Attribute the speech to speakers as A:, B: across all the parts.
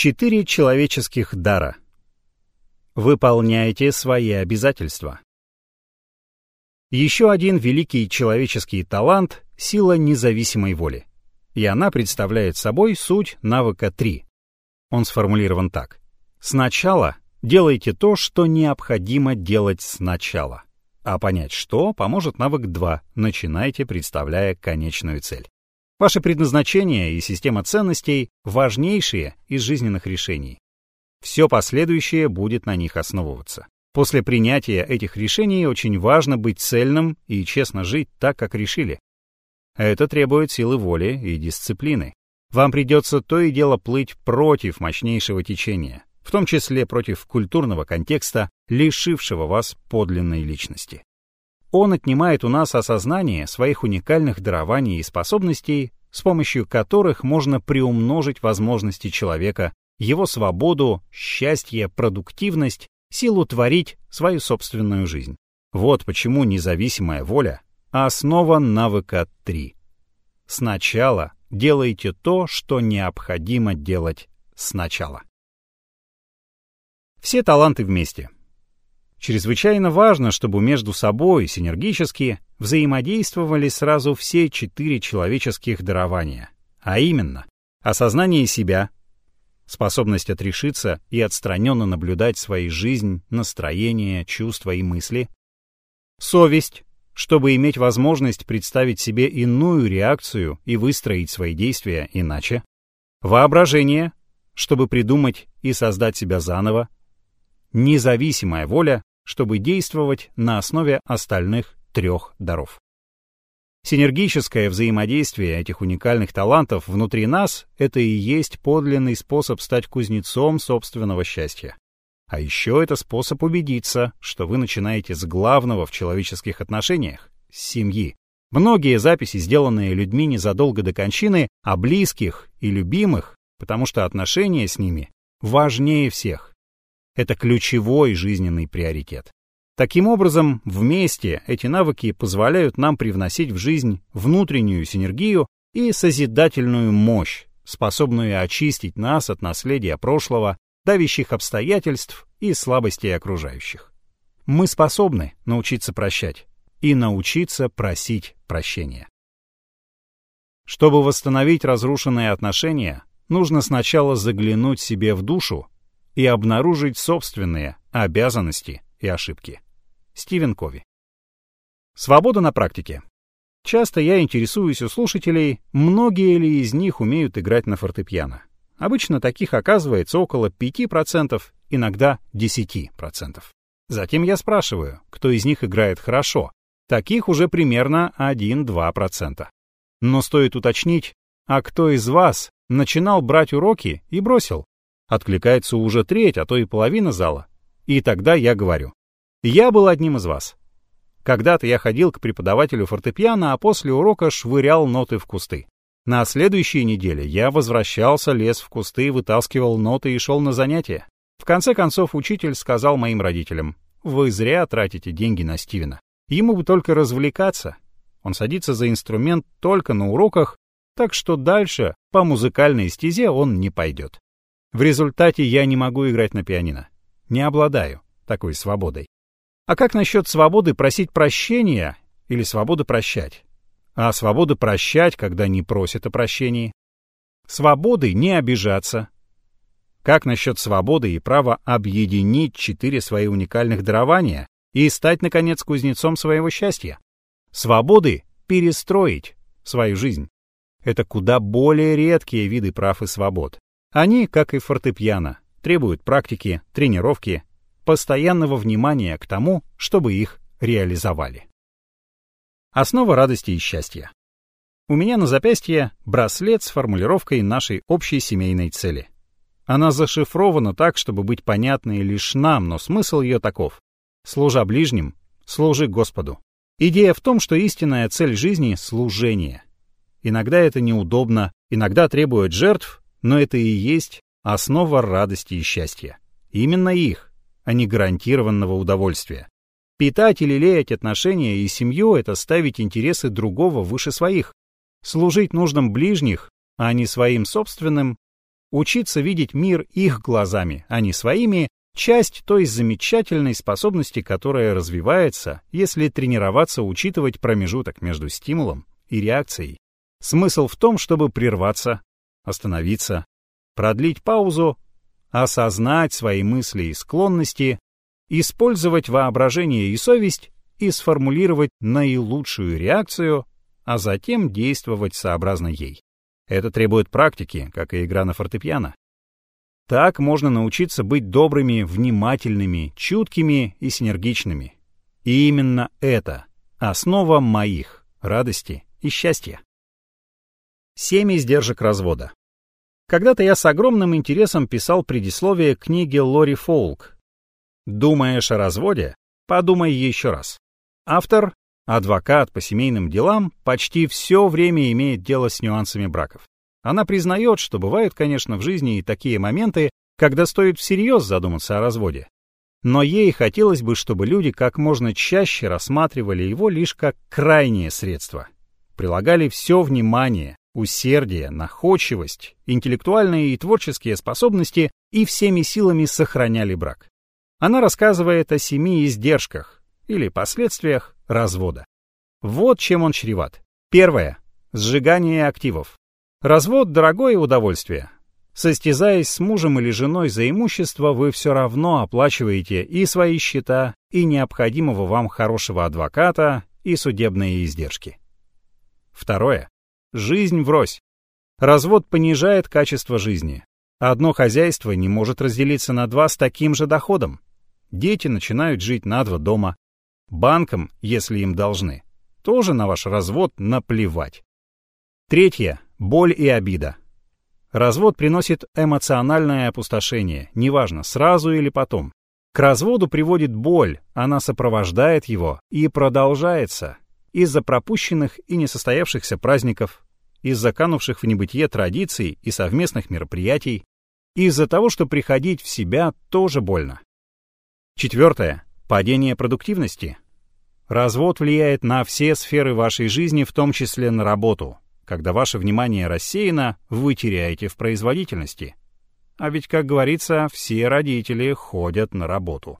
A: Четыре человеческих дара. Выполняйте свои обязательства. Еще один великий человеческий талант — сила независимой воли. И она представляет собой суть навыка 3. Он сформулирован так. Сначала делайте то, что необходимо делать сначала. А понять что поможет навык 2. Начинайте, представляя конечную цель. Ваше предназначение и система ценностей — важнейшие из жизненных решений. Все последующее будет на них основываться. После принятия этих решений очень важно быть цельным и честно жить так, как решили. Это требует силы воли и дисциплины. Вам придется то и дело плыть против мощнейшего течения, в том числе против культурного контекста, лишившего вас подлинной личности. Он отнимает у нас осознание своих уникальных дарований и способностей, с помощью которых можно приумножить возможности человека, его свободу, счастье, продуктивность, силу творить свою собственную жизнь. Вот почему независимая воля — основа навыка 3. Сначала делайте то, что необходимо делать сначала. Все таланты вместе — Чрезвычайно важно, чтобы между собой синергически взаимодействовали сразу все четыре человеческих дарования, а именно осознание себя, способность отрешиться и отстраненно наблюдать свою жизнь, настроение, чувства и мысли, совесть, чтобы иметь возможность представить себе иную реакцию и выстроить свои действия иначе, воображение, чтобы придумать и создать себя заново, независимая воля, чтобы действовать на основе остальных трех даров. Синергическое взаимодействие этих уникальных талантов внутри нас — это и есть подлинный способ стать кузнецом собственного счастья. А еще это способ убедиться, что вы начинаете с главного в человеческих отношениях — с семьи. Многие записи, сделанные людьми незадолго до кончины, о близких и любимых, потому что отношения с ними важнее всех. Это ключевой жизненный приоритет. Таким образом, вместе эти навыки позволяют нам привносить в жизнь внутреннюю синергию и созидательную мощь, способную очистить нас от наследия прошлого, давящих обстоятельств и слабостей окружающих. Мы способны научиться прощать и научиться просить прощения. Чтобы восстановить разрушенные отношения, нужно сначала заглянуть себе в душу и обнаружить собственные обязанности и ошибки. Стивен Кови. Свобода на практике. Часто я интересуюсь у слушателей, многие ли из них умеют играть на фортепиано. Обычно таких оказывается около 5%, иногда 10%. Затем я спрашиваю, кто из них играет хорошо. Таких уже примерно 1-2%. Но стоит уточнить, а кто из вас начинал брать уроки и бросил? Откликается уже треть, а то и половина зала. И тогда я говорю. Я был одним из вас. Когда-то я ходил к преподавателю фортепиано, а после урока швырял ноты в кусты. На следующей неделе я возвращался, лез в кусты, вытаскивал ноты и шел на занятия. В конце концов учитель сказал моим родителям, «Вы зря тратите деньги на Стивена. Ему бы только развлекаться. Он садится за инструмент только на уроках, так что дальше по музыкальной стезе он не пойдет. В результате я не могу играть на пианино. Не обладаю такой свободой. А как насчет свободы просить прощения или свободы прощать? А свободы прощать, когда не просят о прощении? Свободы не обижаться. Как насчет свободы и права объединить четыре свои уникальных дарования и стать, наконец, кузнецом своего счастья? Свободы перестроить свою жизнь. Это куда более редкие виды прав и свобод. Они, как и фортепиано, требуют практики, тренировки, постоянного внимания к тому, чтобы их реализовали. Основа радости и счастья. У меня на запястье браслет с формулировкой нашей общей семейной цели. Она зашифрована так, чтобы быть понятной лишь нам, но смысл ее таков. Служа ближним, служи Господу. Идея в том, что истинная цель жизни — служение. Иногда это неудобно, иногда требует жертв, но это и есть основа радости и счастья. Именно их, а не гарантированного удовольствия. Питать или лелеять отношения и семью — это ставить интересы другого выше своих. Служить нуждам ближних, а не своим собственным Учиться видеть мир их глазами, а не своими, часть той замечательной способности, которая развивается, если тренироваться учитывать промежуток между стимулом и реакцией. Смысл в том, чтобы прерваться, остановиться, продлить паузу, осознать свои мысли и склонности, использовать воображение и совесть и сформулировать наилучшую реакцию, а затем действовать сообразно ей. Это требует практики, как и игра на фортепиано. Так можно научиться быть добрыми, внимательными, чуткими и синергичными. И именно это — основа моих радости и счастья. Семь издержек развода. Когда-то я с огромным интересом писал предисловие к книге Лори Фолк «Думаешь о разводе? Подумай еще раз». Автор Адвокат по семейным делам почти все время имеет дело с нюансами браков. Она признает, что бывают, конечно, в жизни и такие моменты, когда стоит всерьез задуматься о разводе. Но ей хотелось бы, чтобы люди как можно чаще рассматривали его лишь как крайнее средство. Прилагали все внимание, усердие, находчивость, интеллектуальные и творческие способности и всеми силами сохраняли брак. Она рассказывает о семи издержках или последствиях развода. Вот чем он чреват. Первое. Сжигание активов. Развод – дорогое удовольствие. Состязаясь с мужем или женой за имущество, вы все равно оплачиваете и свои счета, и необходимого вам хорошего адвоката, и судебные издержки. Второе. Жизнь врозь. Развод понижает качество жизни. Одно хозяйство не может разделиться на два с таким же доходом. Дети начинают жить на два дома, Банкам, если им должны, тоже на ваш развод наплевать. Третье. Боль и обида. Развод приносит эмоциональное опустошение, неважно, сразу или потом. К разводу приводит боль, она сопровождает его и продолжается из-за пропущенных и несостоявшихся праздников, из-за канувших в небытие традиций и совместных мероприятий, из-за того, что приходить в себя тоже больно. Четвертое. Падение продуктивности. Развод влияет на все сферы вашей жизни, в том числе на работу. Когда ваше внимание рассеяно, вы теряете в производительности. А ведь, как говорится, все родители ходят на работу.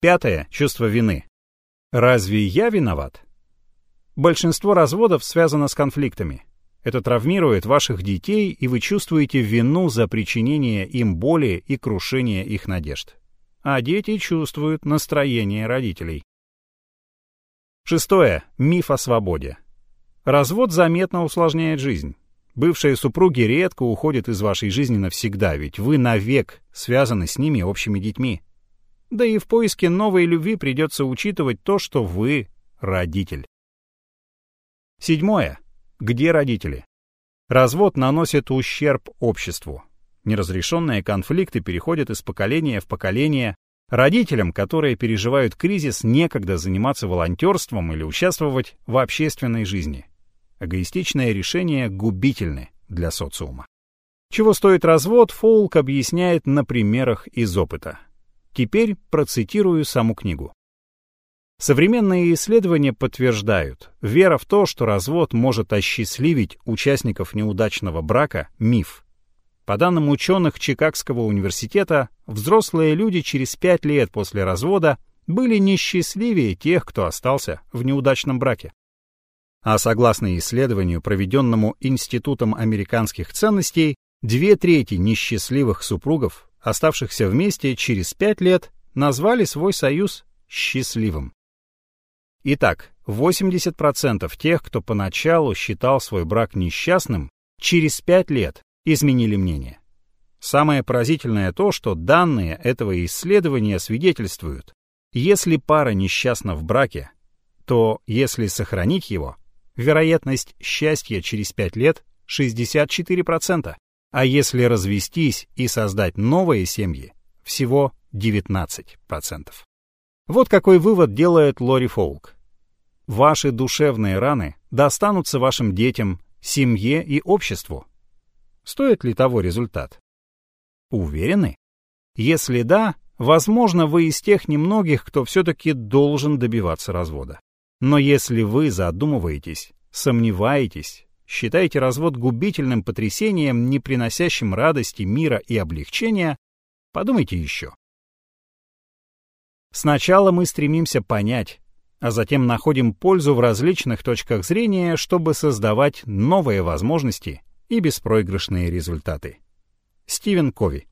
A: Пятое. Чувство вины. Разве я виноват? Большинство разводов связано с конфликтами. Это травмирует ваших детей, и вы чувствуете вину за причинение им боли и крушение их надежд а дети чувствуют настроение родителей. Шестое. Миф о свободе. Развод заметно усложняет жизнь. Бывшие супруги редко уходят из вашей жизни навсегда, ведь вы навек связаны с ними общими детьми. Да и в поиске новой любви придется учитывать то, что вы родитель. Седьмое. Где родители? Развод наносит ущерб обществу. Неразрешенные конфликты переходят из поколения в поколение. Родителям, которые переживают кризис, некогда заниматься волонтерством или участвовать в общественной жизни. Эгоистичные решения губительны для социума. Чего стоит развод, Фолк объясняет на примерах из опыта. Теперь процитирую саму книгу. Современные исследования подтверждают, вера в то, что развод может осчастливить участников неудачного брака – миф. По данным ученых Чикагского университета, взрослые люди через пять лет после развода были несчастливее тех, кто остался в неудачном браке. А согласно исследованию, проведенному Институтом американских ценностей, две трети несчастливых супругов, оставшихся вместе через пять лет, назвали свой союз счастливым. Итак, 80% тех, кто поначалу считал свой брак несчастным, через пять лет изменили мнение. Самое поразительное то, что данные этого исследования свидетельствуют, если пара несчастна в браке, то если сохранить его, вероятность счастья через 5 лет 64%, а если развестись и создать новые семьи, всего 19%. Вот какой вывод делает Лори Фолк. Ваши душевные раны достанутся вашим детям, семье и обществу, Стоит ли того результат? Уверены? Если да, возможно, вы из тех немногих, кто все-таки должен добиваться развода. Но если вы задумываетесь, сомневаетесь, считаете развод губительным потрясением, не приносящим радости, мира и облегчения, подумайте еще. Сначала мы стремимся понять, а затем находим пользу в различных точках зрения, чтобы создавать новые возможности и беспроигрышные результаты. Стивен Кови